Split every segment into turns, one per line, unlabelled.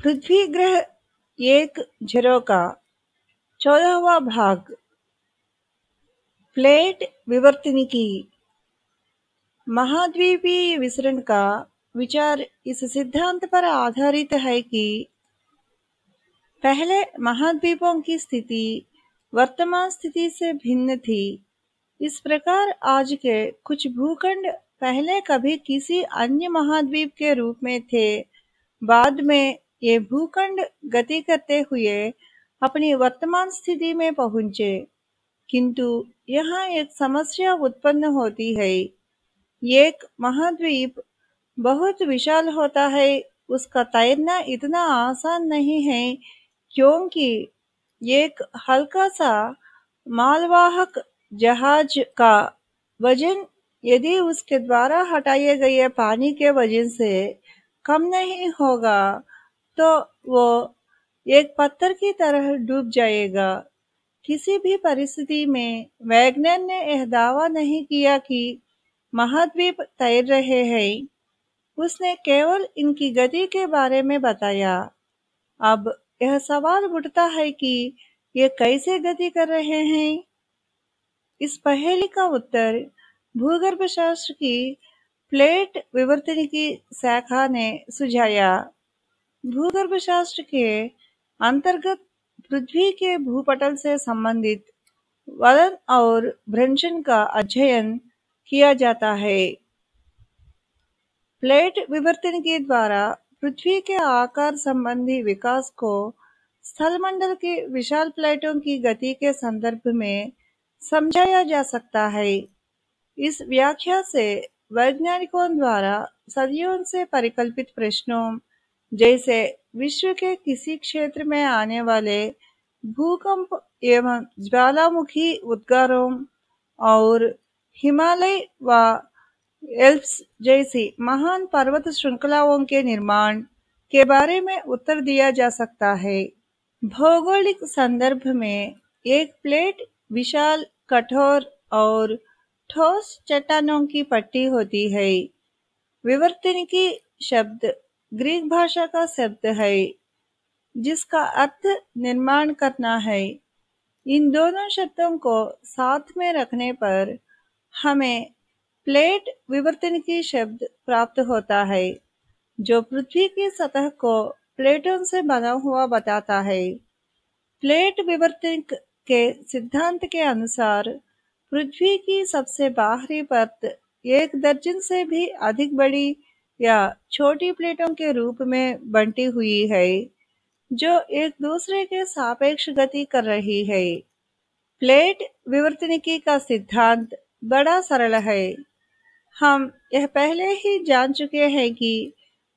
पृथ्वी ग्रह एक झरोका चौदहवा भाग। प्लेट विवर्तनिकी महाद्वीपीय विसरण का विचार इस सिद्धांत पर आधारित है कि पहले महाद्वीपों की स्थिति वर्तमान स्थिति से भिन्न थी। इस प्रकार आज के कुछ भूखंड पहले कभी किसी अन्य महाद्वीप के रूप में थे। बाद में ये भूखंड गति करते हुए अपनी वर्तमान स्थिति में पहुँचे। किंतु यहाँ एक समस्या उत्पन्न होती है। एक महाद्वीप बहुत विशाल होता है। उसका तैरना इतना आसान नहीं है क्योंकि एक हल्का सा मालवाहक जहाज़ का वज़न यदि उसके द्वारा हटाए गए पानी के वज़न से कम नहीं होगा तो वो एक पत्थर की तरह डूब जाएगा। किसी भी परिस्थिति में वैज्ञान ने यह दावा नहीं किया कि महाद्वीप तैर रहे हैं। उसने केवल इनकी गति के बारे में बताया। अब यह सवाल उठता है कि ये कैसे गति कर रहे हैं? इस पहेली का उत्तर भूगर्भ शास्त्र की प्लेट विवर्तन की शाखा ने सुझाया। भूगर्भ शास्त्र के अंतर्गत पृथ्वी के भूपटल से संबंधित वलन और भ्रंशन का अध्ययन किया जाता है। प्लेट विवर्तन के द्वारा पृथ्वी के आकार संबंधी विकास को स्थलमंडल के विशाल प्लेटों की गति के संदर्भ में समझाया जा सकता है। इस व्याख्या से वैज्ञानिकों द्वारा सदियों से परिकल्पित प्रश्नों जैसे विश्व के किसी क्षेत्र में आने वाले भूकंप एवं ज्वालामुखी उद्गारों और हिमालय व एल्प्स जैसी महान पर्वत श्रृंखलाओं के निर्माण के बारे में उत्तर दिया जा सकता है। भौगोलिक संदर्भ में एक प्लेट विशाल कठोर और ठोस चट्टानों की पट्टी होती है। विवर्तनिकी शब्द ग्रीक भाषा का शब्द है, जिसका अर्थ निर्माण करना है। इन दोनों शब्दों को साथ में रखने पर हमें प्लेट विवर्तन की शब्द प्राप्त होता है, जो पृथ्वी की सतह को प्लेटों से बना हुआ बताता है। प्लेट विवर्तन के सिद्धांत के अनुसार पृथ्वी की सबसे बाहरी परत एक दर्जन से भी अधिक बड़ी या छोटी प्लेटों के रूप में बंटी हुई है, जो एक दूसरे के सापेक्ष गति कर रही है। प्लेट विवर्तनिकी का सिद्धांत बड़ा सरल है। हम यह पहले ही जान चुके हैं कि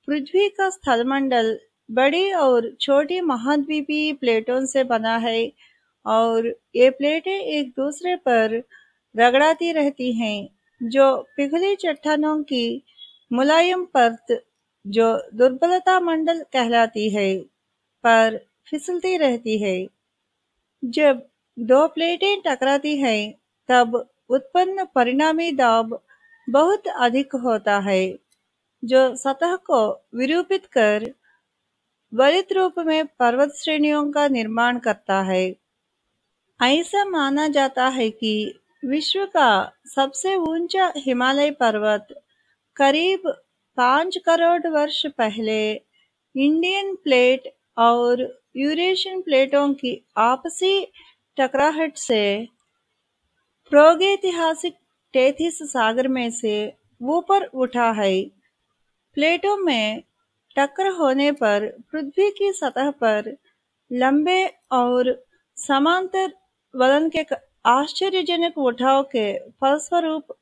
पृथ्वी का स्थलमंडल बड़ी और छोटी महाद्वीपीय प्लेटों से बना है, और ये प्लेटें एक दूसरे पर रगड़ाती रहती हैं, जो पिघली चट्टानों की मुलायम परत जो दुर्बलता मंडल कहलाती है, पर फिसलती रहती है। जब दो प्लेटें टकराती हैं, तब उत्पन्न परिणामी दाब बहुत अधिक होता है, जो सतह को विरूपित कर वलित रूप में पर्वत श्रेणियों का निर्माण करता है। ऐसा माना जाता है कि विश्व का सबसे ऊँचा हिमालय पर्वत करीब पाँच करोड़ वर्ष पहले इंडियन प्लेट और यूरेशियन प्लेटों की आपसी टकराहट से प्रागैतिहासिक टेथिस सागर में से ऊपर उठा है। प्लेटों में टक्कर होने पर पृथ्वी की सतह पर लंबे और समांतर वलन के आश्चर्यजनक उठाव के फलस्वरूप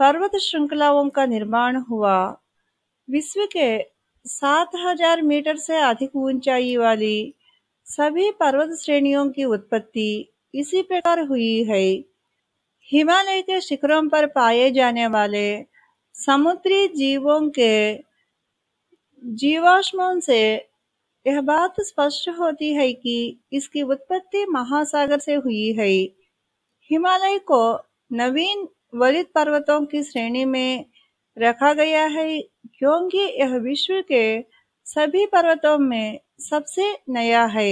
पर्वत श्रृंखलाओं का निर्माण हुआ। विश्व के सात हज़ार मीटर से अधिक ऊंचाई वाली सभी पर्वत श्रेणियों की उत्पत्ति इसी प्रकार हुई है। हिमालय के शिखरों पर पाए जाने वाले समुद्री जीवों के जीवाश्मों से यह बात स्पष्ट होती है कि इसकी उत्पत्ति महासागर से हुई है। हिमालय को नवीन वलित पर्वतों की श्रेणी में रखा गया है, क्योंकि यह विश्व के सभी पर्वतों में सबसे नया है।